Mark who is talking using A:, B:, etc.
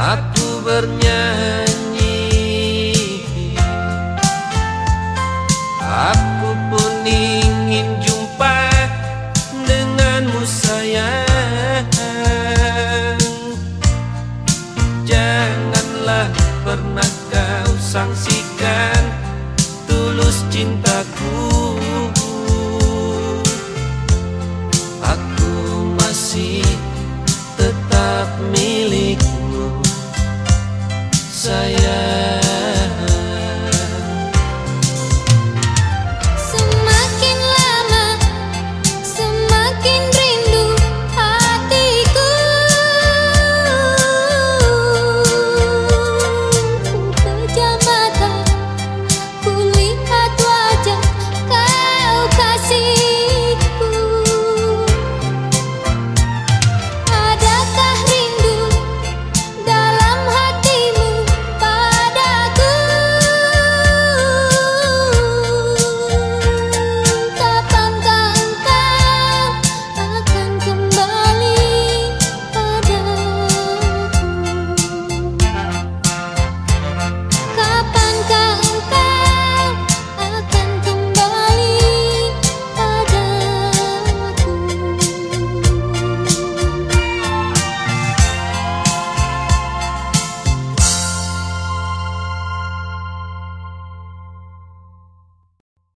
A: aku bernyanyi. Aku pun ingin jumpa denganmu sayang. Janganlah pernah kau sangsikan